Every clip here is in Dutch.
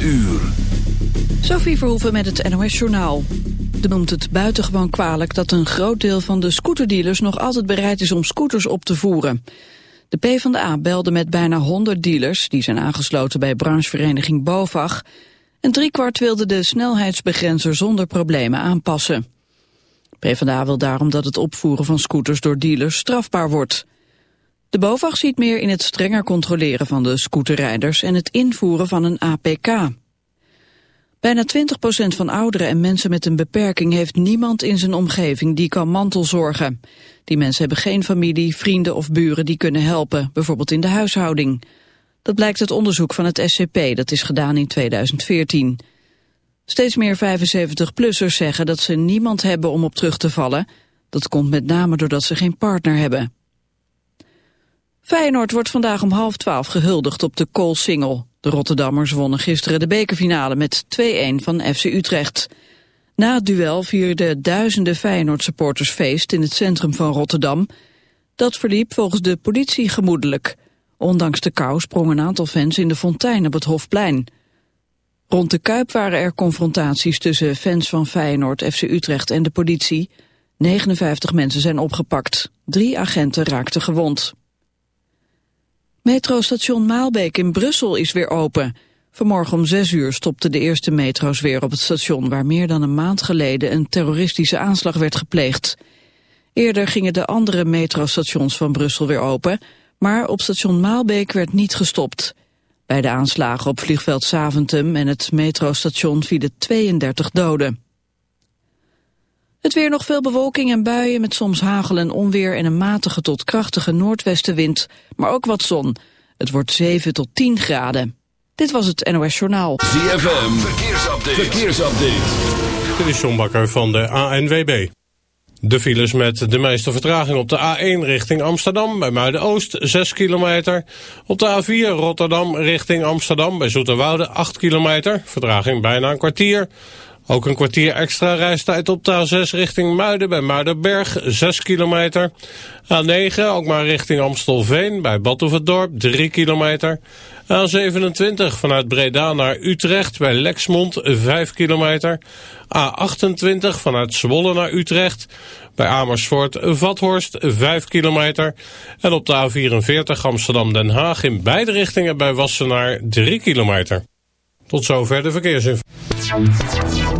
uur. Sophie Verhoeven met het NOS-journaal. De noemt het buitengewoon kwalijk dat een groot deel van de scooterdealers nog altijd bereid is om scooters op te voeren. De PvdA belde met bijna 100 dealers, die zijn aangesloten bij branchevereniging BOVAG, en driekwart wilde de snelheidsbegrenzer zonder problemen aanpassen. PvdA wil daarom dat het opvoeren van scooters door dealers strafbaar wordt. De BOVAG ziet meer in het strenger controleren van de scooterrijders en het invoeren van een APK. Bijna 20% van ouderen en mensen met een beperking heeft niemand in zijn omgeving die kan mantelzorgen. Die mensen hebben geen familie, vrienden of buren die kunnen helpen, bijvoorbeeld in de huishouding. Dat blijkt uit onderzoek van het SCP, dat is gedaan in 2014. Steeds meer 75-plussers zeggen dat ze niemand hebben om op terug te vallen. Dat komt met name doordat ze geen partner hebben. Feyenoord wordt vandaag om half twaalf gehuldigd op de Koolsingel. De Rotterdammers wonnen gisteren de bekerfinale met 2-1 van FC Utrecht. Na het duel vierden duizenden Feyenoord-supporters feest in het centrum van Rotterdam. Dat verliep volgens de politie gemoedelijk. Ondanks de kou sprongen een aantal fans in de fontein op het Hofplein. Rond de Kuip waren er confrontaties tussen fans van Feyenoord, FC Utrecht en de politie. 59 mensen zijn opgepakt. Drie agenten raakten gewond. Metrostation Maalbeek in Brussel is weer open. Vanmorgen om zes uur stopten de eerste metro's weer op het station... waar meer dan een maand geleden een terroristische aanslag werd gepleegd. Eerder gingen de andere metrostations van Brussel weer open... maar op station Maalbeek werd niet gestopt. Bij de aanslagen op vliegveld Saventum en het metrostation vielen 32 doden. Het weer nog veel bewolking en buien met soms hagel en onweer en een matige tot krachtige noordwestenwind, maar ook wat zon. Het wordt 7 tot 10 graden. Dit was het NOS Journaal. ZFM, verkeersupdate. verkeersupdate. Dit is John Bakker van de ANWB. De files met de meeste vertraging op de A1 richting Amsterdam bij Muiden-Oost 6 kilometer. Op de A4 Rotterdam richting Amsterdam bij Zoeterwoude 8 kilometer. Vertraging bijna een kwartier. Ook een kwartier extra reistijd op de A6 richting Muiden bij Muidenberg, 6 kilometer. A9 ook maar richting Amstelveen bij Badhoevedorp, 3 kilometer. A27 vanuit Breda naar Utrecht bij Lexmond, 5 kilometer. A28 vanuit Zwolle naar Utrecht bij Amersfoort, Vathorst, 5 kilometer. En op de A44 Amsterdam-Den Haag in beide richtingen bij Wassenaar, 3 kilometer. Tot zover de verkeersinformatie.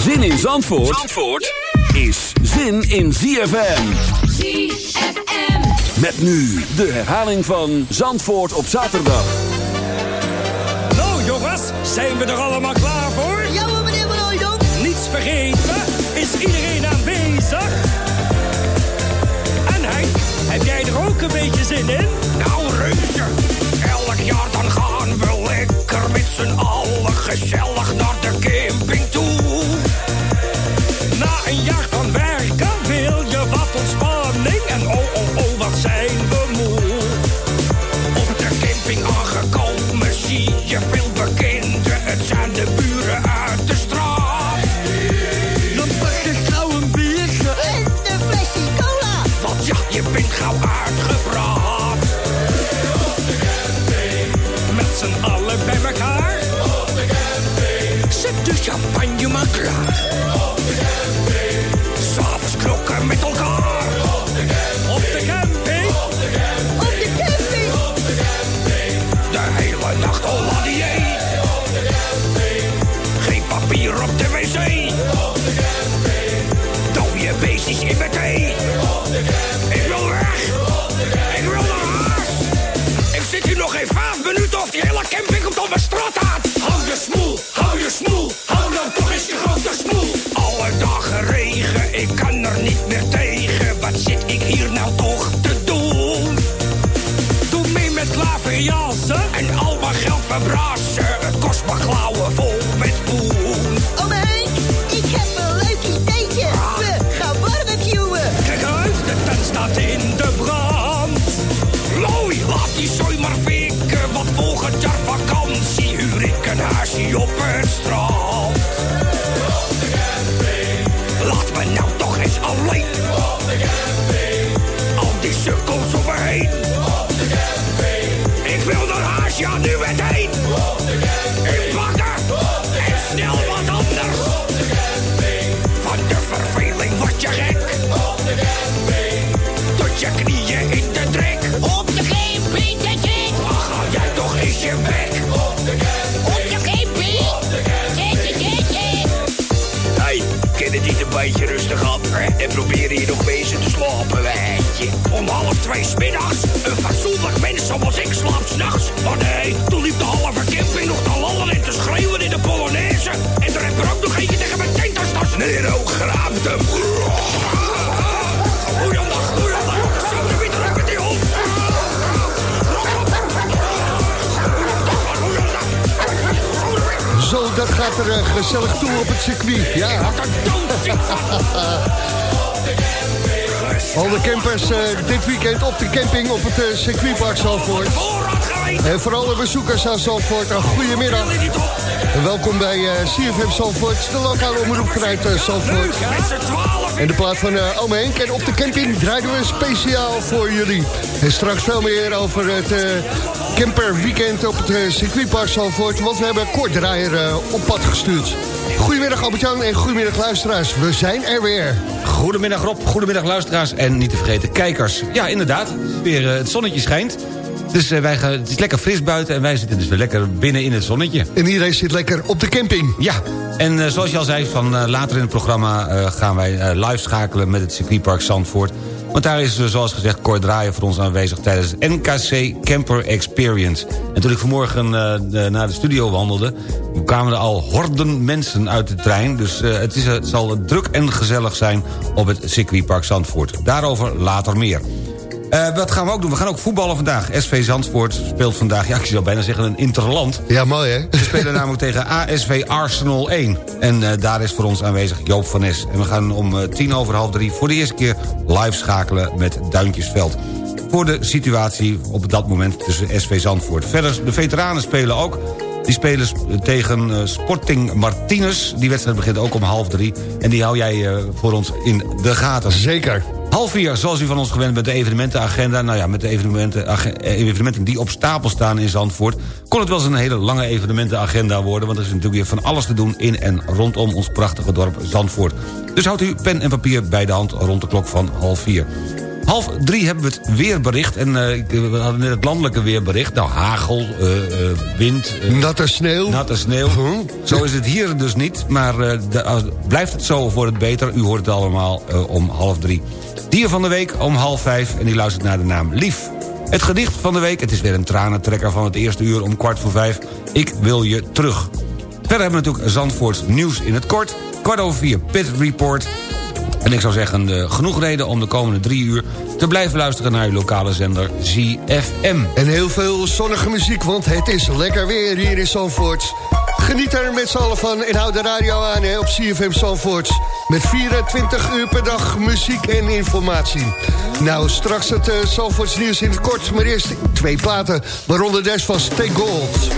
Zin in Zandvoort, Zandvoort is zin in ZFM. ZFM. Met nu de herhaling van Zandvoort op zaterdag. Nou jongens, zijn we er allemaal klaar voor? Ja, maar meneer Van Hooydonk. Niets vergeten? Is iedereen aanwezig? En Henk, heb jij er ook een beetje zin in? Nou reuze, elk jaar dan gaan we lekker met z'n allen gezellig naar de camping toe. Staat in de brand. Looi, laat die zooi maar fikken, want volgend jaar vakantie huur ik een huisje op het strand. Laat me nou toch eens alleen. Al die sukkels om me heen. Ik wil naar huis, ja nu meteen. Inpakken en snel wat anders. Van de verveling word je gek. Je knieën in de drek. Op de dat is. Waar ga jij toch eens je bek? Op de camping. Hey, ken het niet een beetje rustig aan? En proberen hier nog bezig te slapen, weet je. Om half twee smiddags. Een fatsoenlijk mens zoals ik slaapt s'nachts. Maar nee, toen liep de halve camping nog te lallen en te schreeuwen in de Polonaise. En er heb er ook nog eentje tegen mijn tent. Nero graaft hem. Dat gaat er gezellig toe op het circuit. Ja, Wat een doodziek van. al de campers eh, dit weekend op de camping op het eh, circuitpark geweten. En vooral de bezoekers aan Zandvoort, een goedemiddag. Welkom bij eh, CFM Zandvoort, de lokale omroep vanuit twaalf En de plaat van uh, Ome Henk. En op de camping draaien we speciaal voor jullie. En straks veel meer over het uh, camperweekend op het uh, circuitpark Zandvoort. Want we hebben Kort Draaier uh, op pad gestuurd. Goedemiddag Albert-Jan en goedemiddag luisteraars. We zijn er weer. Goedemiddag Rob, goedemiddag luisteraars en niet te vergeten kijkers. Ja, inderdaad, weer, uh, het zonnetje schijnt. Dus wij gaan, het is lekker fris buiten en wij zitten dus weer lekker binnen in het zonnetje. En iedereen zit lekker op de camping. Ja, en uh, zoals je al zei, van uh, later in het programma gaan wij live schakelen met het circuitpark Zandvoort. Want daar is, zoals gezegd, Cor Draaien voor ons aanwezig tijdens NKC Camper Experience. En toen ik vanmorgen naar de studio wandelde, kwamen er al horden mensen uit de trein. Dus het, is, het zal druk en gezellig zijn op het circuitpark Zandvoort. Daarover later meer. Uh, wat gaan we ook doen? We gaan ook voetballen vandaag. SV Zandvoort speelt vandaag, ja, ik zou bijna zeggen een interland. Ja, mooi hè? We spelen namelijk tegen ASV Arsenal 1. En uh, daar is voor ons aanwezig Joop van Nes. En we gaan om uh, tien over half drie voor de eerste keer live schakelen met Duintjesveld. Voor de situatie op dat moment tussen SV Zandvoort. Verder, de veteranen spelen ook. Die spelen tegen Sporting Martinez. Die wedstrijd begint ook om half drie. En die hou jij voor ons in de gaten. Zeker. Half vier, zoals u van ons gewend bent, de evenementenagenda. Nou ja, met de evenementen, evenementen die op stapel staan in Zandvoort... kon het wel eens een hele lange evenementenagenda worden... want er is natuurlijk weer van alles te doen in en rondom ons prachtige dorp Zandvoort. Dus houdt u pen en papier bij de hand rond de klok van half vier. Half drie hebben we het weerbericht. En uh, we hadden net het landelijke weerbericht. Nou, hagel, uh, uh, wind... natte sneeuw. Natte sneeuw. Huh? Zo is het hier dus niet. Maar de, blijft het zo, wordt het beter. U hoort het allemaal om half drie. Dier van de week om half vijf en die luistert naar de naam Lief. Het gedicht van de week, het is weer een tranentrekker van het eerste uur om kwart voor vijf. Ik wil je terug. Verder hebben we natuurlijk Zandvoorts nieuws in het kort. Kwart over vier Pit Report. En ik zou zeggen, uh, genoeg reden om de komende drie uur... te blijven luisteren naar uw lokale zender ZFM. En heel veel zonnige muziek, want het is lekker weer hier in Zandvoort. Geniet er met z'n allen van en houd de radio aan hè, op CFM Zandvoort. Met 24 uur per dag muziek en informatie. Nou, straks het uh, nieuws in het kort. Maar eerst twee platen, waaronder des van Stay Gold.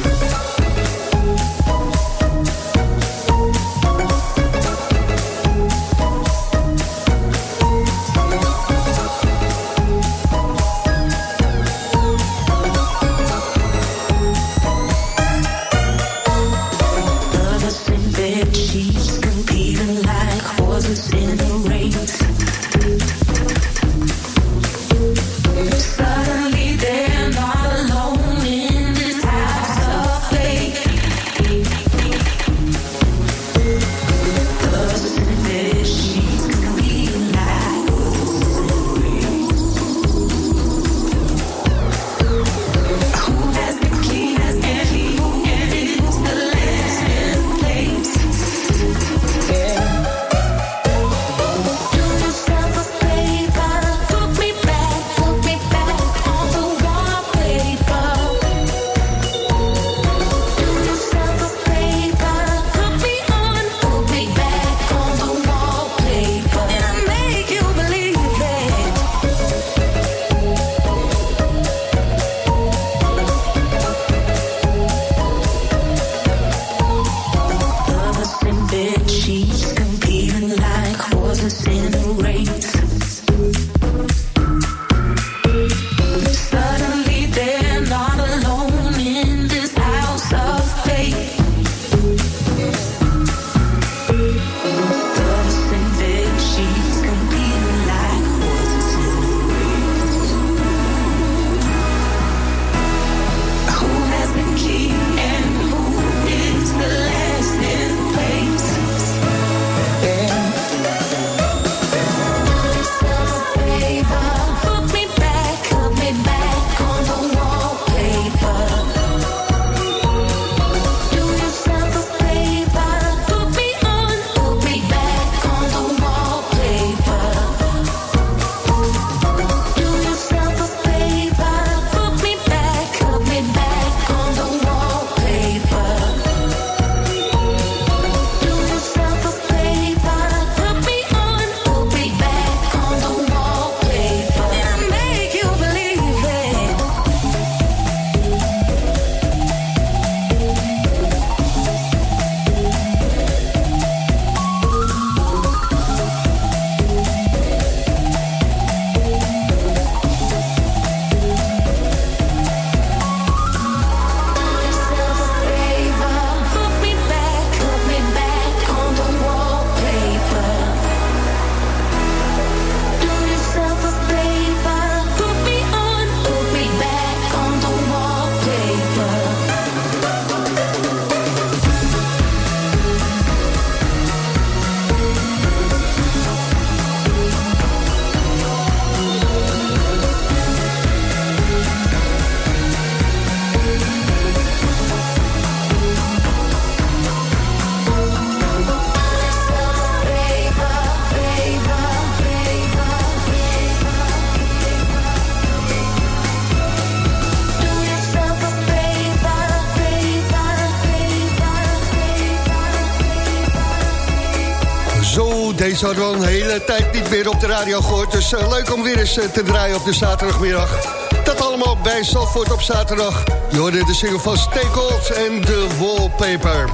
Deze hadden we al een hele tijd niet meer op de radio gehoord. Dus eh, leuk om weer eens eh, te draaien op de zaterdagmiddag. Dat allemaal bij Zandvoort op zaterdag. Je hoorde de single van Stay Gold en de Wallpaper.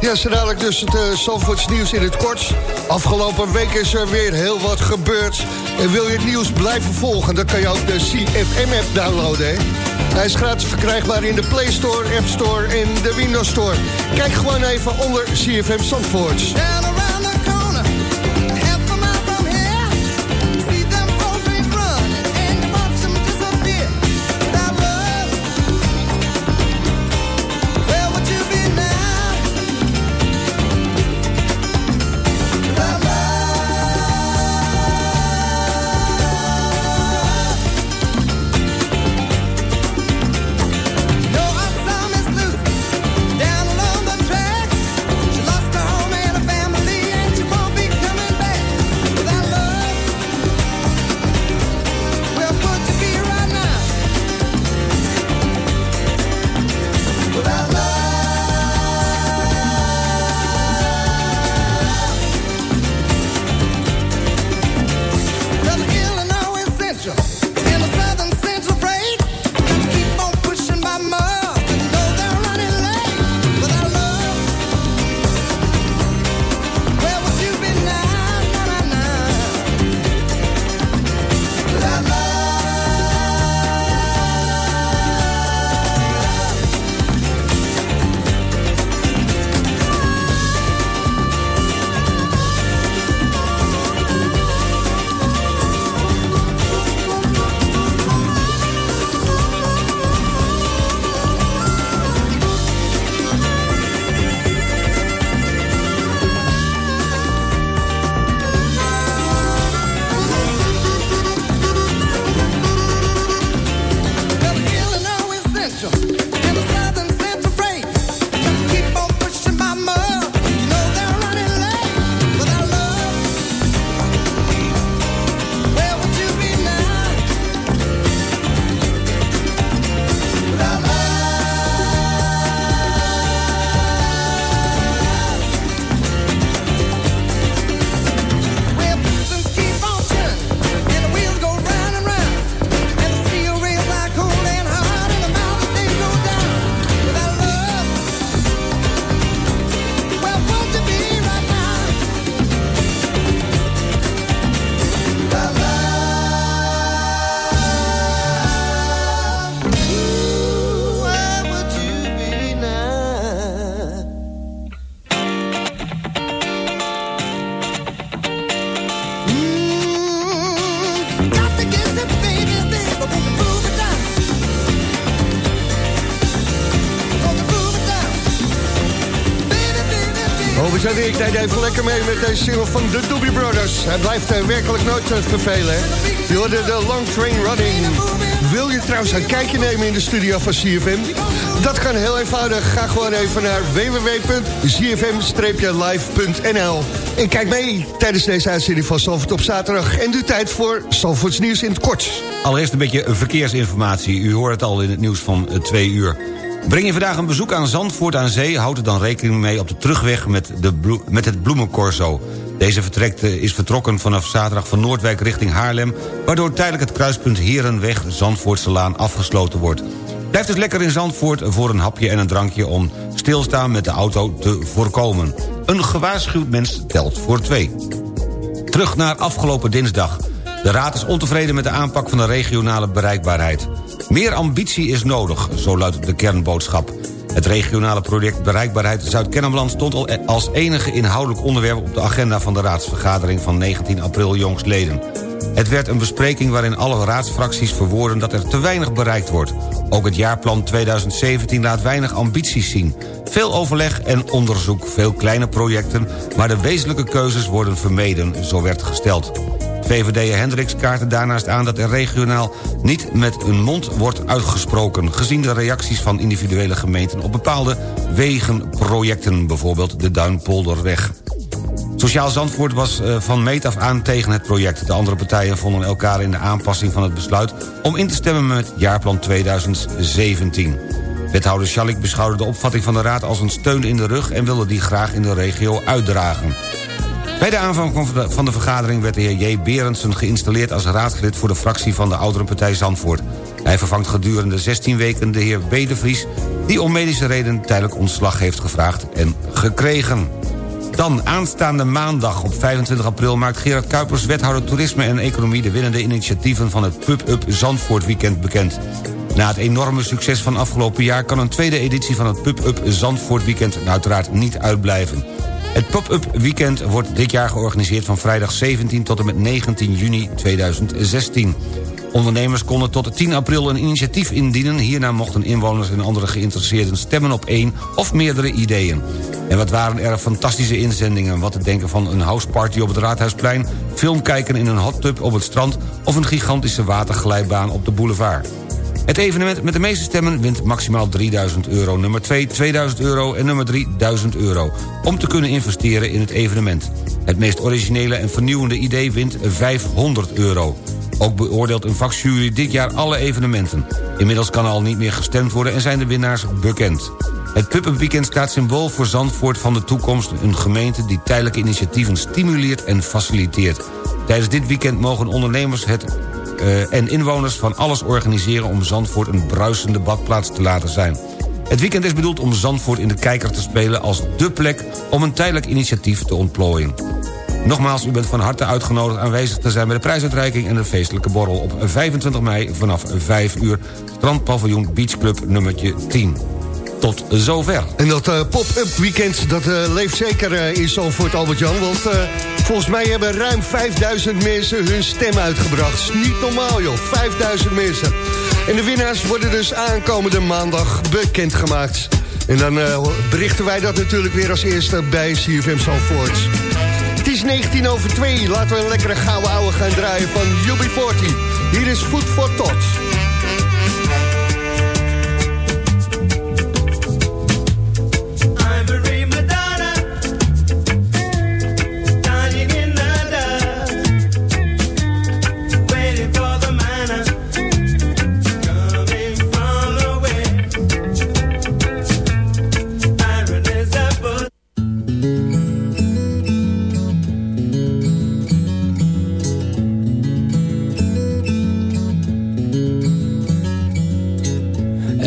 Ja, zo dadelijk dus het uh, Zandvoorts nieuws in het kort. Afgelopen week is er weer heel wat gebeurd. En wil je het nieuws blijven volgen, dan kan je ook de CFM-app downloaden. Hij is gratis verkrijgbaar in de Play Store, App Store en de Windows Store. Kijk gewoon even onder CFM Zandvoort. Albert-Jan ik deed even lekker mee met deze single van de Doobie Brothers. Hij blijft uh, werkelijk nooit uh, vervelen. Hè? Je de Long Train Running. Wil je trouwens een kijkje nemen in de studio van CFM? Dat kan heel eenvoudig. Ga gewoon even naar www.cfm-live.nl En kijk mee tijdens deze uitzending van Salford op zaterdag. En de tijd voor Salfords nieuws in het kort. Allereerst een beetje verkeersinformatie. U hoort het al in het nieuws van uh, twee uur. Breng je vandaag een bezoek aan Zandvoort aan Zee... houd er dan rekening mee op de terugweg met, de met het bloemencorso. Deze vertrekt, is vertrokken vanaf zaterdag van Noordwijk richting Haarlem... waardoor tijdelijk het kruispunt Herenweg Zandvoortselaan afgesloten wordt. Blijf dus lekker in Zandvoort voor een hapje en een drankje... om stilstaan met de auto te voorkomen. Een gewaarschuwd mens telt voor twee. Terug naar afgelopen dinsdag. De Raad is ontevreden met de aanpak van de regionale bereikbaarheid. Meer ambitie is nodig, zo luidt de kernboodschap. Het regionale project Bereikbaarheid Zuid-Kennemerland... stond al als enige inhoudelijk onderwerp op de agenda... van de raadsvergadering van 19 april jongstleden. Het werd een bespreking waarin alle raadsfracties verwoorden... dat er te weinig bereikt wordt. Ook het jaarplan 2017 laat weinig ambities zien. Veel overleg en onderzoek, veel kleine projecten... maar de wezenlijke keuzes worden vermeden, zo werd gesteld. VVD Hendricks kaarten daarnaast aan dat er regionaal niet met een mond wordt uitgesproken... gezien de reacties van individuele gemeenten op bepaalde wegenprojecten... bijvoorbeeld de Duinpolderweg. Sociaal Zandvoort was eh, van meet af aan tegen het project. De andere partijen vonden elkaar in de aanpassing van het besluit... om in te stemmen met jaarplan 2017. Wethouder Schalik beschouwde de opvatting van de Raad als een steun in de rug... en wilde die graag in de regio uitdragen. Bij de aanvang van de- vergadering werd de heer J. Berendsen geïnstalleerd... als raadslid voor de fractie van de Ouderenpartij Zandvoort. Hij vervangt gedurende 16 weken de heer B. de Vries... die om medische reden tijdelijk ontslag heeft gevraagd en gekregen. Dan aanstaande maandag op 25 april maakt Gerard Kuipers... wethouder toerisme en economie de winnende initiatieven... van het Pub-Up Zandvoort Weekend bekend. Na het enorme succes van afgelopen jaar... kan een tweede editie van het Pub-Up Zandvoort Weekend uiteraard niet uitblijven. Het Pop-Up Weekend wordt dit jaar georganiseerd van vrijdag 17 tot en met 19 juni 2016. Ondernemers konden tot 10 april een initiatief indienen. Hierna mochten inwoners en andere geïnteresseerden stemmen op één of meerdere ideeën. En wat waren er fantastische inzendingen. Wat te denken van een houseparty op het Raadhuisplein... film kijken in een hot tub op het strand... of een gigantische waterglijbaan op de boulevard. Het evenement met de meeste stemmen wint maximaal 3000 euro. Nummer 2 2000 euro en nummer 3 1000 euro. Om te kunnen investeren in het evenement. Het meest originele en vernieuwende idee wint 500 euro. Ook beoordeelt een vakjury dit jaar alle evenementen. Inmiddels kan al niet meer gestemd worden en zijn de winnaars bekend. Het Puppen Weekend staat symbool voor Zandvoort van de toekomst... een gemeente die tijdelijke initiatieven stimuleert en faciliteert. Tijdens dit weekend mogen ondernemers het eh, en inwoners van alles organiseren... om Zandvoort een bruisende badplaats te laten zijn. Het weekend is bedoeld om Zandvoort in de kijker te spelen... als dé plek om een tijdelijk initiatief te ontplooien. Nogmaals, u bent van harte uitgenodigd aanwezig te zijn... bij de prijsuitreiking en de feestelijke borrel op 25 mei vanaf 5 uur... Strandpaviljoen Beach Club nummertje 10. Tot zover. En dat eh, pop-up weekend, dat eh, leeft zeker eh, in Zandvoort, Albert-Jan. Want volgens mij hebben ruim 5000 mensen hun stem uitgebracht. Niet normaal, joh. 5000 mensen. En de winnaars worden dus aankomende maandag bekendgemaakt. En dan berichten wij dat natuurlijk weer als eerste bij CFM Zandvoort. Het is 19 over 2. Laten we een lekkere gouden ouwe gaan draaien van UB40. Hier is Food for Thought.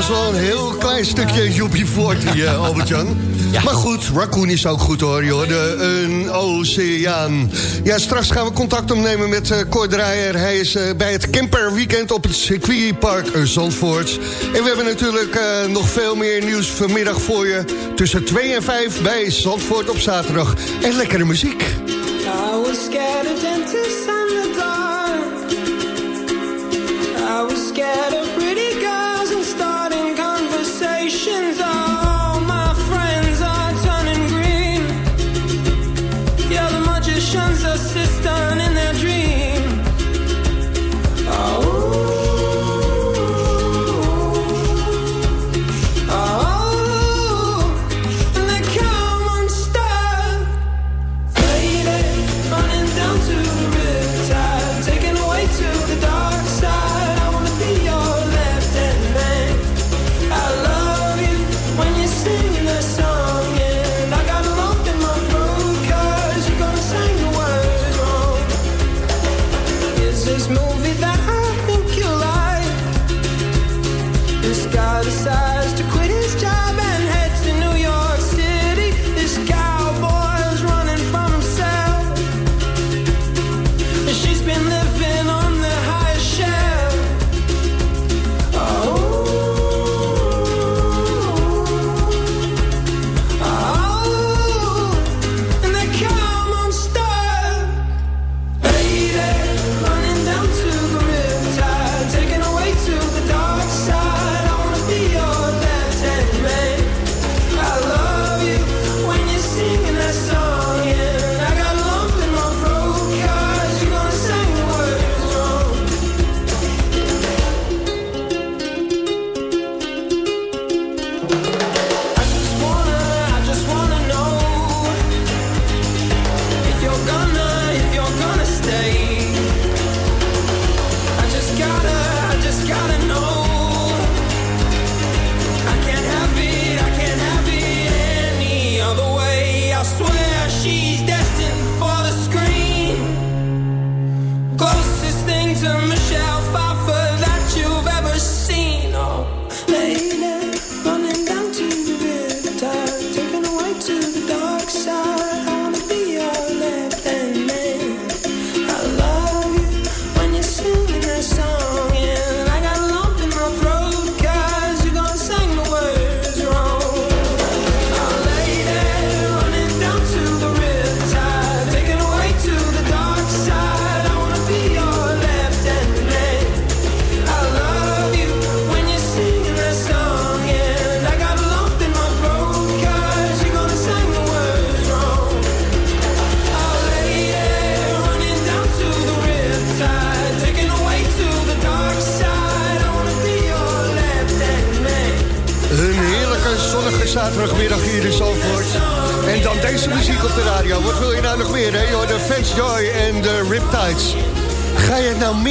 was wel een heel klein stukje Joepie Voort, die uh, Albert-Jan. Maar goed, Raccoon is ook goed hoor, joh. De, een oceaan. Ja, straks gaan we contact opnemen met uh, Cor Draaier. Hij is uh, bij het camperweekend op het circuitpark Zandvoort. En we hebben natuurlijk uh, nog veel meer nieuws vanmiddag voor je. Tussen 2 en 5 bij Zandvoort op zaterdag. En lekkere muziek. I was scared of dentists and the dark. I was scared of pretty girls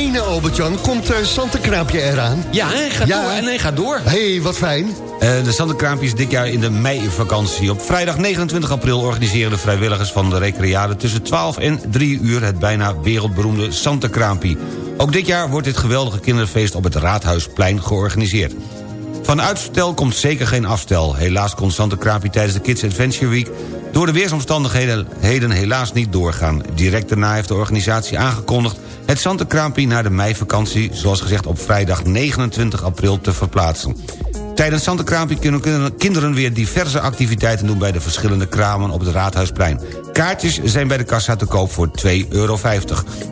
menen, Albert-Jan? Komt uh, Santenkraapje eraan? Ja, hij gaat Ja. door. En hij gaat door. hey, wat fijn. Eh, de Sanderkraampje is dit jaar in de meivakantie. Op vrijdag 29 april organiseren de vrijwilligers van de Recreade... tussen 12 en 3 uur het bijna wereldberoemde Sanderkraampie. Ook dit jaar wordt dit geweldige kinderfeest op het Raadhuisplein georganiseerd. Van uitstel komt zeker geen afstel. Helaas kon Sanderkraampie tijdens de Kids Adventure Week... door de weersomstandigheden heden helaas niet doorgaan. Direct daarna heeft de organisatie aangekondigd... het Sanderkraampie naar de meivakantie... zoals gezegd op vrijdag 29 april te verplaatsen. Tijdens Sanderkraampie kunnen kunnen kinderen weer diverse activiteiten doen... bij de verschillende kramen op het Raadhuisplein. Kaartjes zijn bij de kassa te koop voor 2,50 euro.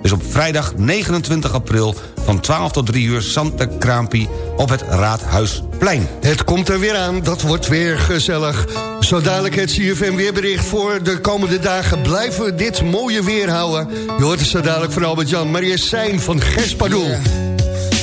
Dus op vrijdag 29 april van 12 tot 3 uur Sanderkraampie op het Raadhuisplein. Het komt er weer aan, dat wordt weer gezellig. Zo dadelijk het CFM weerbericht voor de komende dagen. Blijven we dit mooie weer houden. Je hoort het zo dadelijk van Albert-Jan. Maar zijn van Gerspadoel.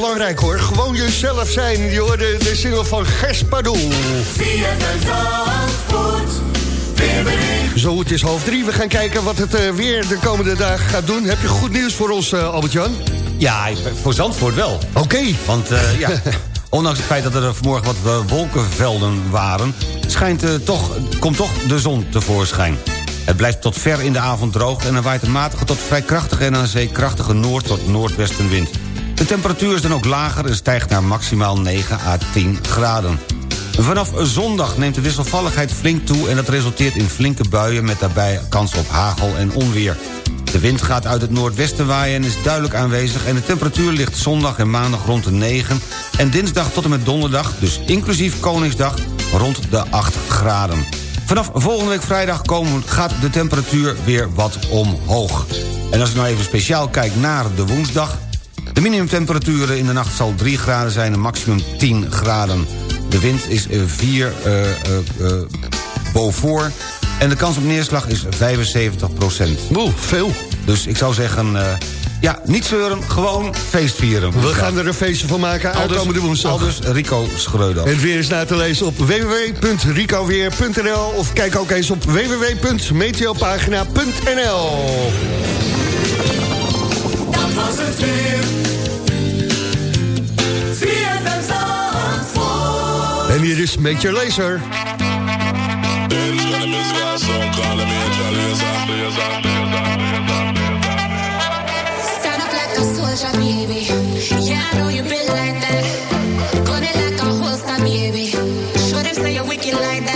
Belangrijk hoor. Gewoon jezelf zijn. Je hoorde de single van Gerspadoel. Zo, het is half drie. We gaan kijken wat het eh, weer de komende dagen gaat doen. Heb je goed nieuws voor ons, eh, Albert-Jan? Ja, voor Zandvoort wel. Oké. Want eh, ja, ondanks het feit dat er vanmorgen wat wolkenvelden waren... Schijnt, toch, komt toch de zon tevoorschijn. Het blijft tot ver in de avond droog... en er waait een matige tot vrij krachtige en aan zee krachtige noord- tot noordwestenwind. De temperatuur is dan ook lager en stijgt naar maximaal 9 à 10 graden. Vanaf zondag neemt de wisselvalligheid flink toe... en dat resulteert in flinke buien met daarbij kans op hagel en onweer. De wind gaat uit het noordwesten waaien en is duidelijk aanwezig... en de temperatuur ligt zondag en maandag rond de 9... en dinsdag tot en met donderdag, dus inclusief Koningsdag... rond de 8 graden. Vanaf volgende week vrijdag komen, gaat de temperatuur weer wat omhoog. En als ik nou even speciaal kijk naar de woensdag... de minimumtemperatuur in de nacht zal 3 graden zijn en maximum 10 graden. De wind is 4 uh, uh, uh, Beaufort en de kans op neerslag is 75 procent. Oeh, veel. Dus ik zou zeggen, uh, ja, niet zeuren, gewoon feest vieren. We gaan er een feestje van maken aankomende woensdag. Aldus Rico Schreuder. En het weer is na te lezen op www.ricoweer.nl of kijk ook eens op www.meteopagina.nl En hier is Major Laser. Stand up like a soldier, baby. Yeah, I know you been like that. Gun it like a holster, baby. Show them say you're wicked like that.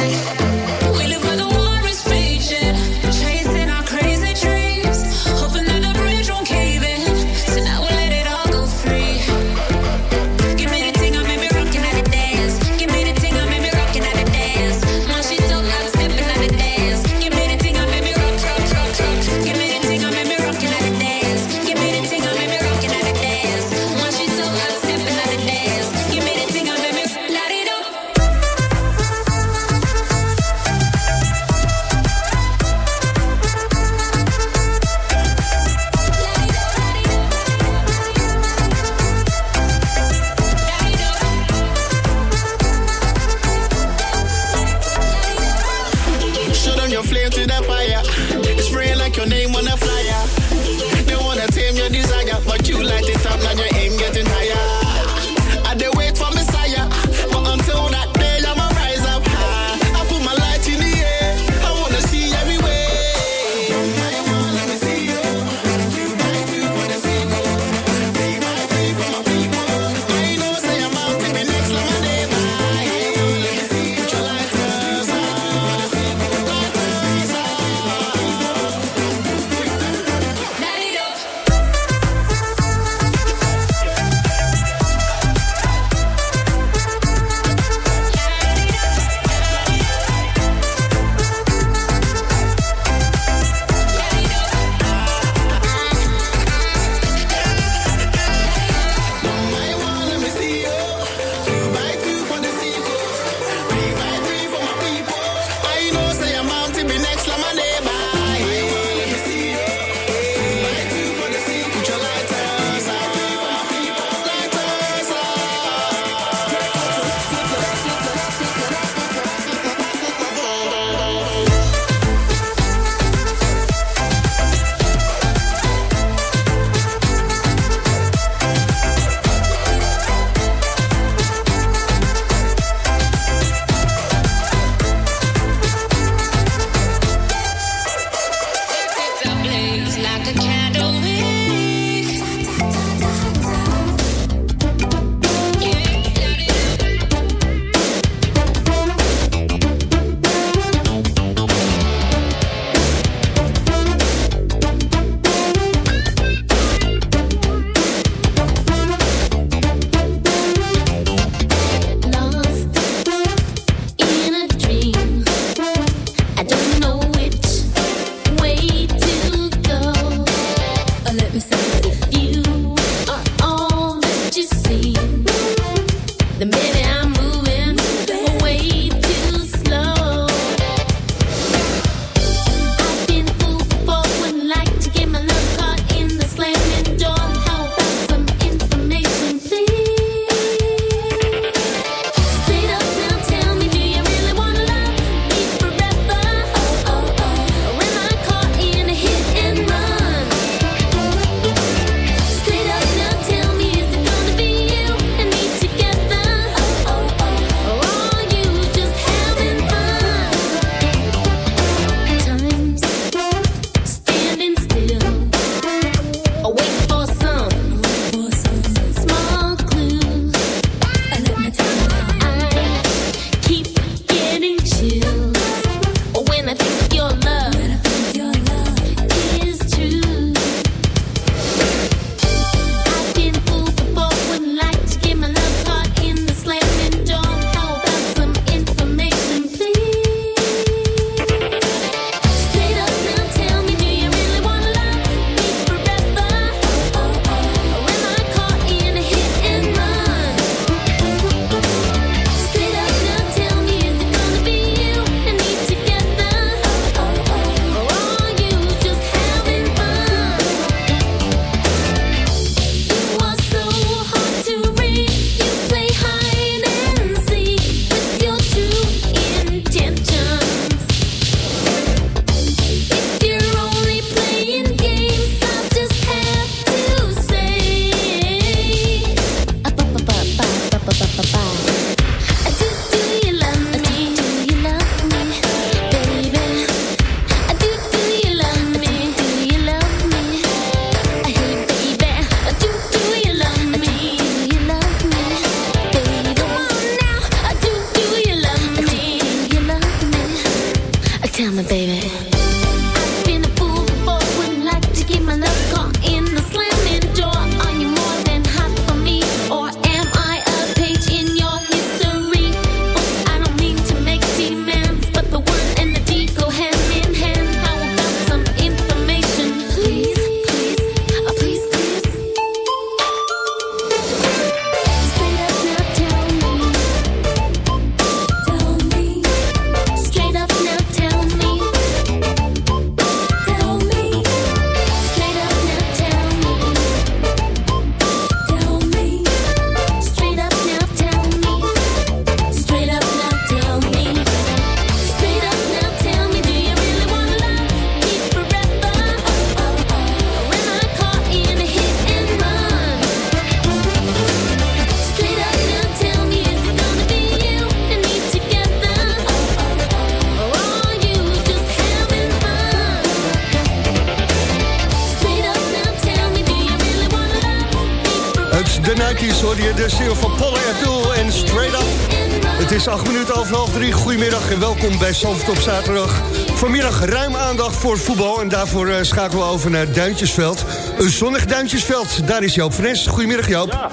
Bij op zaterdag. Vanmiddag ruim aandacht voor voetbal en daarvoor eh, schakelen we over naar Duintjesveld. Een zonnig Duintjesveld, daar is Joop Fres. Goedemiddag Joop. Ja,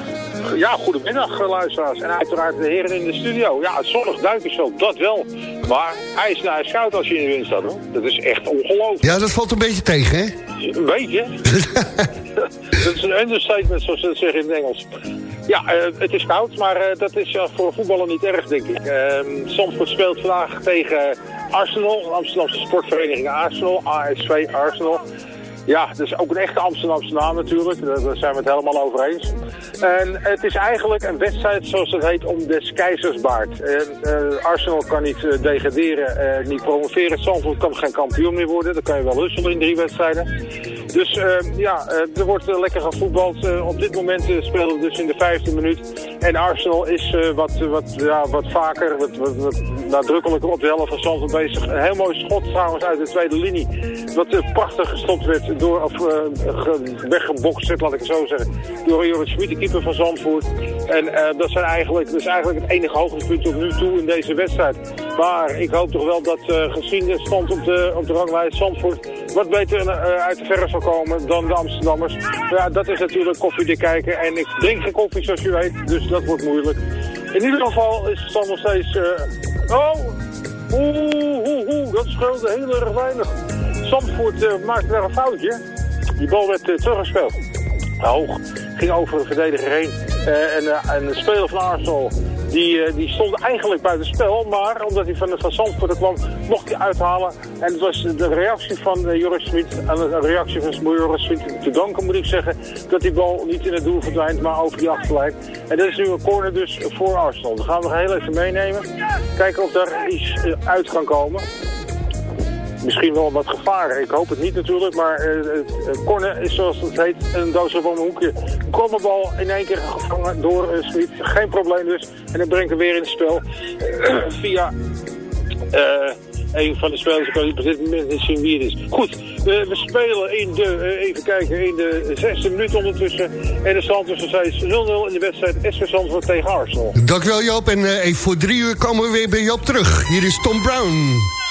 ja, goedemiddag eh, luisteraars. En uiteraard de heren in de studio. Ja, het zonnig Duikersveld, dat wel. Maar ijs naar schout als je in de wind staat hoor. Dat is echt ongelooflijk. Ja, dat valt een beetje tegen, hè? Een beetje. dat is een understatement zoals ze dat zeggen in het Engels. Ja, eh, het is koud, maar eh, dat is ja, voor voetballen niet erg, denk ik. Ehm Zandvoort speelt vandaag tegen Arsenal, Amsterdamse sportvereniging Arsenal, ASV Arsenal. Ja, dat is ook een echte Amsterdamse naam natuurlijk, daar zijn we het helemaal over eens. En het is eigenlijk een wedstrijd, zoals het heet, om des keizersbaard. En, eh, Arsenal kan niet eh, degraderen, eh, niet promoveren. Zandvoort kan geen kampioen meer worden, dan kan je wel husselen in drie wedstrijden. Dus eh, ja, eh, er wordt eh, lekker gevoetbald. Eh, op dit moment spelen we dus in de vijfde minuut. En Arsenal is wat, wat, ja, wat vaker, wat, wat, nadrukkelijker op de helft van Zandvoort bezig. Een heel mooi schot trouwens uit de tweede linie. Wat prachtig gestopt werd door, of ge- weggebokst, laat ik het zo zeggen, door Jorrit Schmid, de keeper van Zandvoort. En eh, dat, zijn eigenlijk, is eigenlijk het enige hoogtepunt tot nu toe in deze wedstrijd. Maar ik hoop toch wel dat eh, gezien de stand op de, op de ranglijst Zandvoort wat beter eh, uit de verre zal komen dan de Amsterdammers. Ja, dat is natuurlijk koffiedik kijken. En ik drink geen koffie zoals u weet, dus dat wordt moeilijk. In ieder geval is het dan nog steeds... oh, oeh, oeh, oeh, dat scheelde heel erg weinig. Zandvoort maakte wel een foutje. Die bal werd teruggespeeld. Hoog, ging over de verdediger heen. Eh, en, eh, en, de speler van Arsenal, die, eh, stond eigenlijk buiten spel. Maar omdat hij van de Zandvoort kwam, mocht hij uithalen. En het was de reactie van Joris Smit, en de reactie van Joris Smit te danken moet ik zeggen. Dat die bal niet in het doel verdwijnt, maar over die achterlijn. En dat is nu een corner dus voor Arsenal. Dat gaan we nog heel even meenemen. Kijken of daar iets uit kan komen misschien wel wat gevaar. Ik hoop het niet natuurlijk, maar eh, eh, eh, Corne is zoals het heet een doos van een hoekje. Kom in één keer gevangen door Smit. Geen probleem dus. En dan brengt hem weer in het spel via een van de spelers, ik kan op dit moment niet zien wie het is. Goed, we, we spelen in de, even kijken, in de zesde minuut ondertussen. En de stand tussen is 0-0 in de wedstrijd SV Zandvoort tegen Arsenal. Dankjewel Joop en even voor drie uur komen we weer bij Joop terug. Hier is Tom Brown.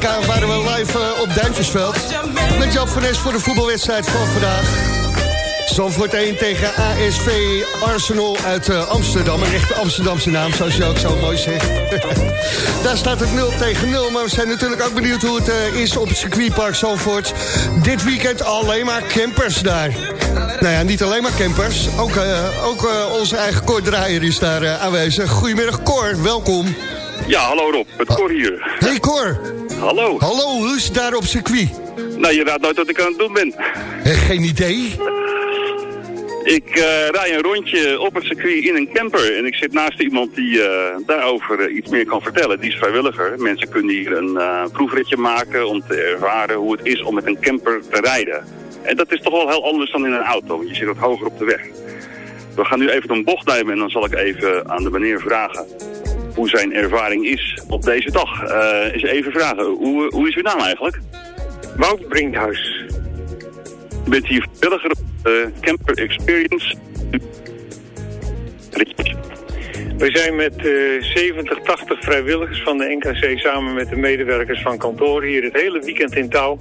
WK we live eh, op Duintjesveld. Met Jan van Nes voor de voetbalwedstrijd van vandaag. Zandvoort 1 tegen ASV Arsenal uit eh, Amsterdam. Een echte Amsterdamse naam, zoals je ook zo mooi zegt. Daar staat het 0 tegen 0. Maar we zijn natuurlijk ook benieuwd hoe het eh, is op het circuitpark Zandvoort. Dit weekend alleen maar campers daar. Nou ja, niet alleen maar campers. Ook, ook onze eigen Cor Draaier is daar aanwezig. Goedemiddag Cor, welkom. Ja, hallo Rob, het Cor hier. Hey Cor, Hallo. Hallo, hoe is het daar op circuit? Nou, je raadt nooit wat ik aan het doen ben. Eh, geen idee. Ik eh rij een rondje op het circuit in een camper. En ik zit naast iemand die eh, daarover iets meer kan vertellen. Die is vrijwilliger. Mensen kunnen hier een proefritje maken om te ervaren hoe het is om met een camper te rijden. En dat is toch wel heel anders dan in een auto, want je zit wat hoger op de weg. We gaan nu even een bocht nemen en dan zal ik even aan de meneer vragen hoe zijn ervaring is op deze dag. Eens even vragen, hoe, hoe is uw naam eigenlijk? Wout Brinkhuis. U bent hier vrijwilliger op de Camper Experience. We zijn met eh 70, 80 vrijwilligers van de NKC samen met de medewerkers van kantoor hier het hele weekend in touw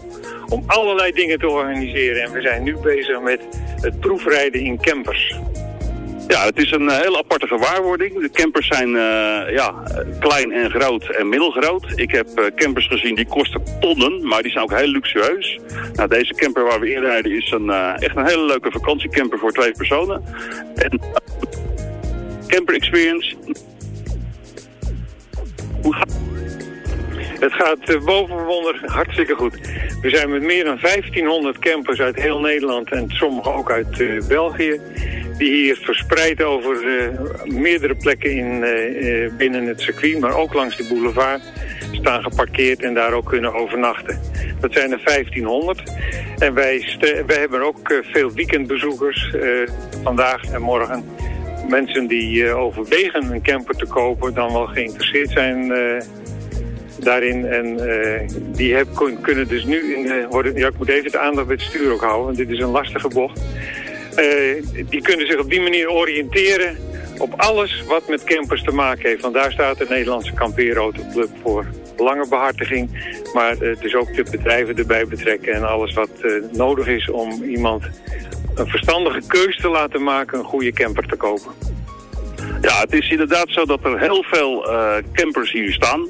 om allerlei dingen te organiseren. En we zijn nu bezig met het proefrijden in campers. Ja, het is een eh, hele aparte gewaarwording. De campers zijn eh, ja, klein en groot en middelgroot. Ik heb eh, campers gezien die kosten tonnen, maar die zijn ook heel luxueus. Nou, deze camper waar we in rijden is een, echt een hele leuke vakantiecamper voor twee personen. En camper experience. Hoe gaat Het gaat uh, boven wonder hartstikke goed. We zijn met meer dan 1500 campers uit heel Nederland en sommige ook uit eh, België. Die hier verspreid over eh, meerdere plekken in, eh, eh, binnen het circuit, maar ook langs de boulevard staan geparkeerd en daar ook kunnen overnachten. Dat zijn er 1500. En wij, wij hebben ook eh, veel weekendbezoekers eh, vandaag en morgen. Mensen die eh, overwegen een camper te kopen, dan wel geïnteresseerd zijn eh, daarin. En eh, die heb, kun- kunnen dus nu, in de, worden, ja, ik moet even de aandacht bij het stuur ook houden, want dit is een lastige bocht. Eh, die kunnen zich op die manier oriënteren op alles wat met campers te maken heeft. Want daar staat de Nederlandse kampeerautoclub voor lange behartiging. Maar eh, dus ook de bedrijven erbij betrekken en alles wat nodig is om iemand een verstandige keus te laten maken een goede camper te kopen. Ja, het is inderdaad zo dat er heel veel campers hier staan.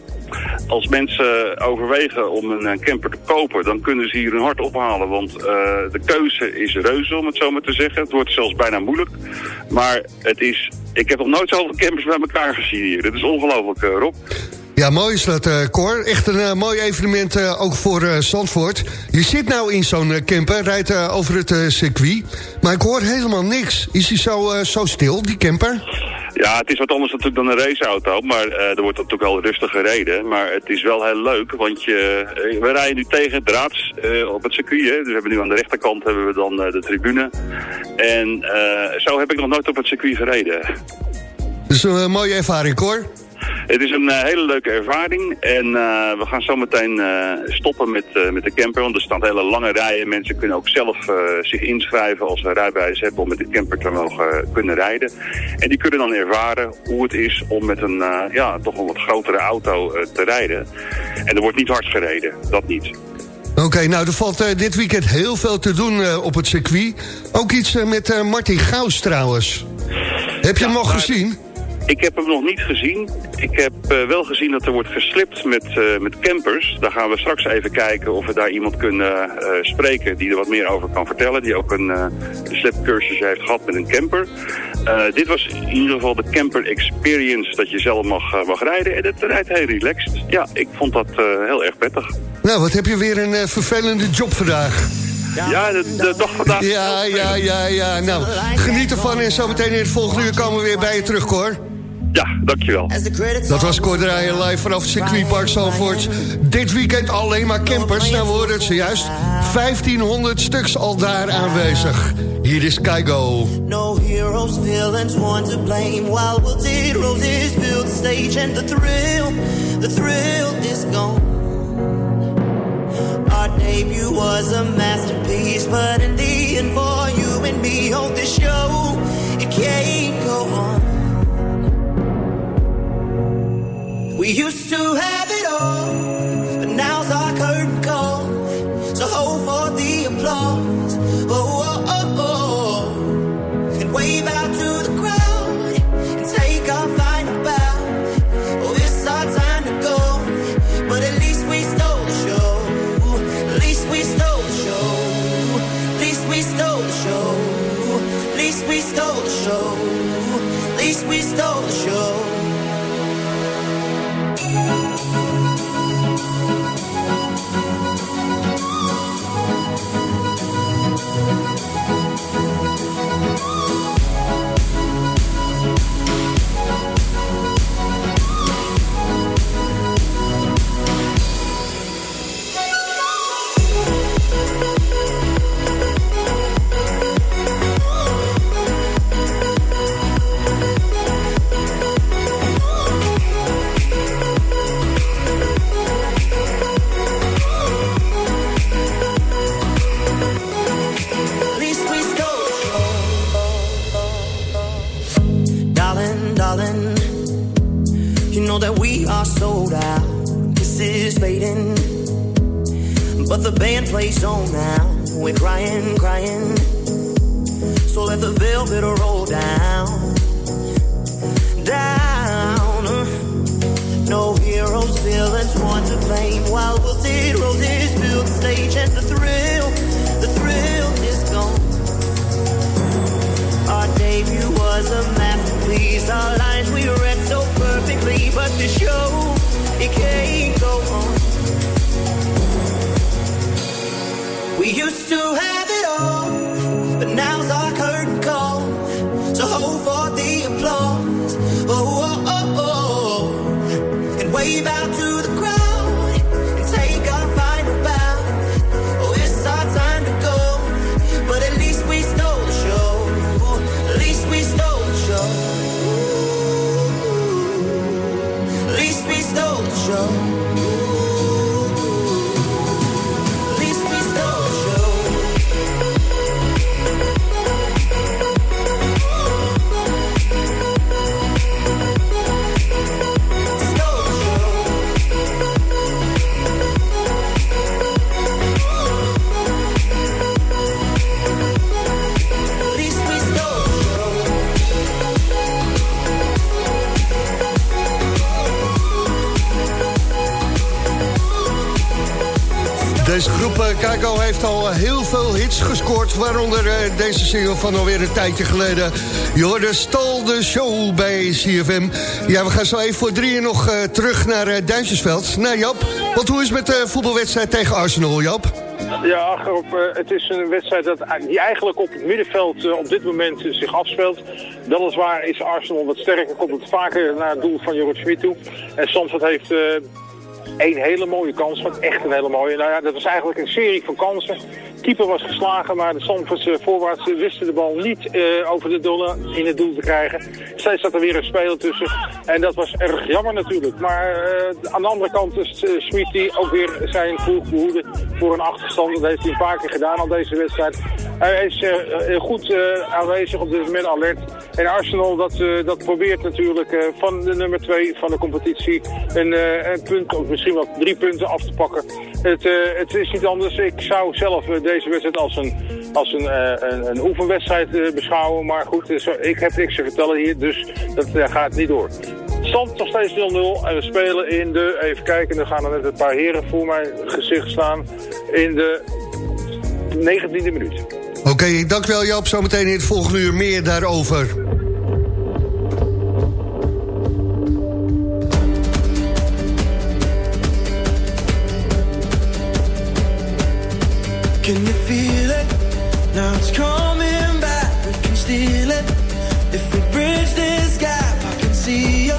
Als mensen overwegen om een eh, camper te kopen, dan kunnen ze hier hun hart ophalen. Want eh, de keuze is reuze, om het zo maar te zeggen. Het wordt zelfs bijna moeilijk. Maar het is, ik heb nog nooit zoveel campers bij elkaar gezien hier. Dat is ongelooflijk, eh, Rob. Ja, mooi is dat, eh Cor. Echt een eh, mooi evenement eh, ook voor Zandvoort. Je zit nou in zo'n camper, rijdt over het circuit. Maar ik hoor helemaal niks. Is hij zo, zo stil, die camper? Ja, het is wat anders natuurlijk dan een raceauto, maar er wordt natuurlijk wel rustig gereden. Maar het is wel heel leuk, want je, we rijden nu tegen draads eh, op het circuit. Hè. Dus we hebben nu aan de rechterkant hebben we dan de tribune. En zo heb ik nog nooit op het circuit gereden. Dus een mooie ervaring, Cor. Het is een eh, hele leuke ervaring en eh, we gaan zo meteen eh, stoppen met, met de camper. Want er staan hele lange rijen. Mensen kunnen ook zelf zich inschrijven als ze rijbewijs hebben om met de camper te mogen kunnen rijden. En die kunnen dan ervaren hoe het is om met een ja, toch wel wat grotere auto te rijden. En er wordt niet hard gereden, dat niet. Oké, nou, er valt dit weekend heel veel te doen op het circuit. Ook iets met Martin Gaus trouwens. Heb je hem al gezien? Ik heb hem nog niet gezien. Ik heb eh, wel gezien dat er wordt geslipt met, eh, met campers. Daar gaan we straks even kijken of we daar iemand kunnen eh, spreken die er wat meer over kan vertellen. Die ook een slipcursus heeft gehad met een camper. Dit was in ieder geval de camper experience dat je zelf mag, mag rijden. En het rijdt heel relaxed. Ja, ik vond dat heel erg prettig. Nou, wat heb je weer een vervelende job vandaag. Ja, de, de dag vandaag. Ja, ja, ja, ja. Nou, geniet ervan en zometeen in het volgende uur komen we weer bij je terug, Cor. Ja, dankjewel. Dat was Cor Draaien live vanaf het circuitpark Zalvoort. Dit weekend alleen maar campers. Nou, we hoorden het zojuist. 1500 stuks al daar aanwezig. Hier is Kaigo. No heroes, villains, one to blame. While wilted roses fill the stage and the thrill, the thrill is gone. Our debut was a masterpiece, but in the end, for you and me on this show, it can't go on. We used to have it all, but now's our curtain call. So hold for Deze groep eh, Kako heeft al heel veel hits gescoord... waaronder eh, deze single van alweer een tijdje geleden. Je hoorde Stal de Show bij CFM. Ja, we gaan zo even voor drieën nog eh, terug naar eh, Duitsersveld. Nou Jap, want hoe is het met de voetbalwedstrijd tegen Arsenal, Jap? Ja, eh, het is een wedstrijd dat, die eigenlijk op het middenveld eh, op dit moment eh, zich afspeelt. Weliswaar is Arsenal wat sterker, komt het vaker naar het doel van Jorrit Schmid toe. En Stamford heeft... één hele mooie kans, wat echt een hele mooie. Nou ja, dat was eigenlijk een serie van kansen. Keeper was geslagen, maar de Stamfordse voorwaarts wisten de bal niet eh, over de dolle in het doel te krijgen. Steeds zat er weer een speler tussen. En dat was erg jammer natuurlijk. Maar eh, aan de andere kant is uh, die ook weer zijn ploeg behoede voor een achterstand. Dat heeft hij een paar keer gedaan al deze wedstrijd. Hij is goed aanwezig op dit moment alert. En Arsenal dat, dat probeert natuurlijk van de nummer 2 van de competitie een, een punt of misschien wel drie punten af te pakken. Het, het is niet anders. Ik zou zelf deze wedstrijd als een, als een, eh, een, oefenwedstrijd eh, beschouwen. Maar goed, eh, ik heb niks te vertellen hier, dus dat gaat niet door. Stand nog steeds 0-0 en we spelen in de, even kijken, er gaan er net een paar heren voor mijn gezicht staan, in de 19e minuut. Oké, dankjewel Jap. Zometeen in het volgende uur meer daarover. Can you feel it? Now it's coming back. We can steal it. If we bridge this gap, I can see you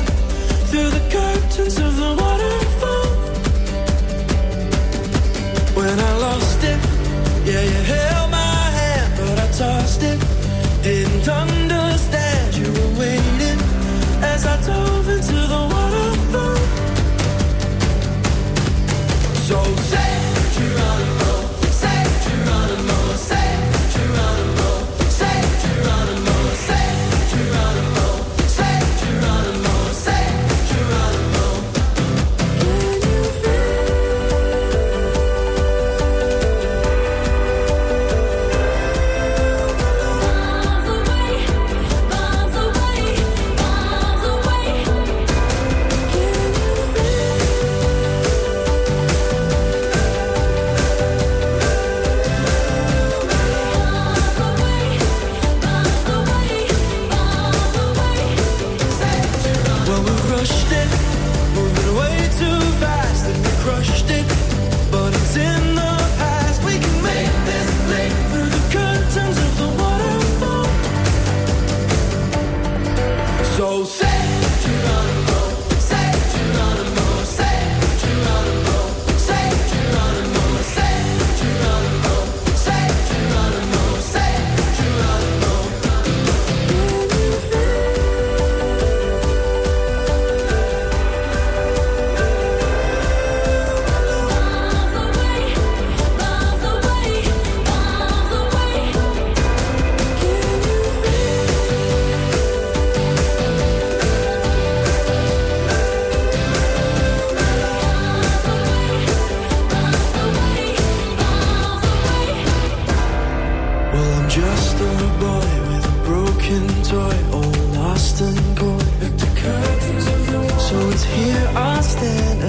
through the curtains of the waterfall. When I lost it, yeah, held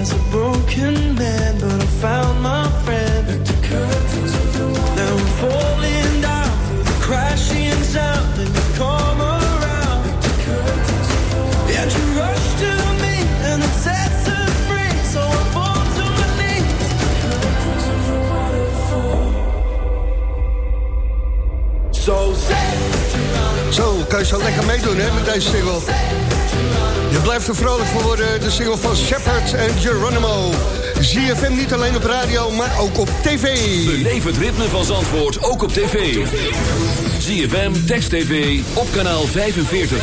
as a broken man, but I found my friend. Now I'm falling down through the crashing sound, and you come around. Yeah, you rush to me, and it sets us free. So I fall to my knees. So say Zo, kan je zo lekker meedoen hè, met deze single. Je blijft er vrolijk voor worden, de single van Shepard en Geronimo. ZFM niet alleen op radio, maar ook op tv. Beleef het ritme van Zandvoort ook op tv. ZFM, Text TV, op kanaal 45.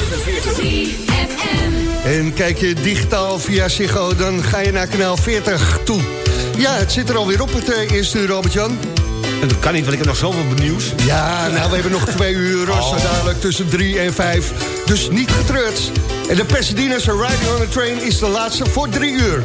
En kijk je digitaal via Ziggo, dan ga je naar kanaal 40 toe. Ja, het zit er alweer op, het eh, eerste uur, Albert-Jan. En dat kan niet, want ik heb nog zoveel nieuws. Ja, nou, we hebben nog twee uur, Oh. zo dadelijk tussen drie en vijf. Dus niet getreurd. En de Pasadena's Riding on a Train is de laatste voor drie uur.